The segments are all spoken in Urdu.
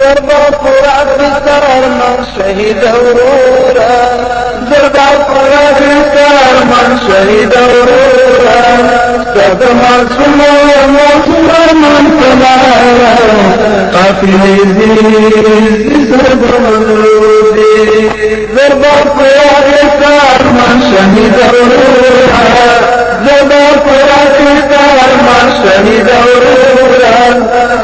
پورا کرم شہید پورا من شہید پورا شہید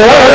ہے۔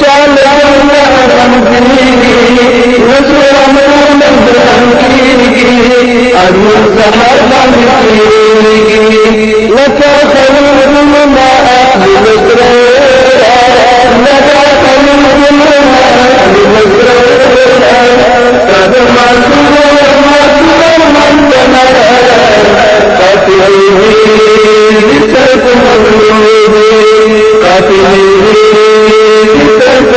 چال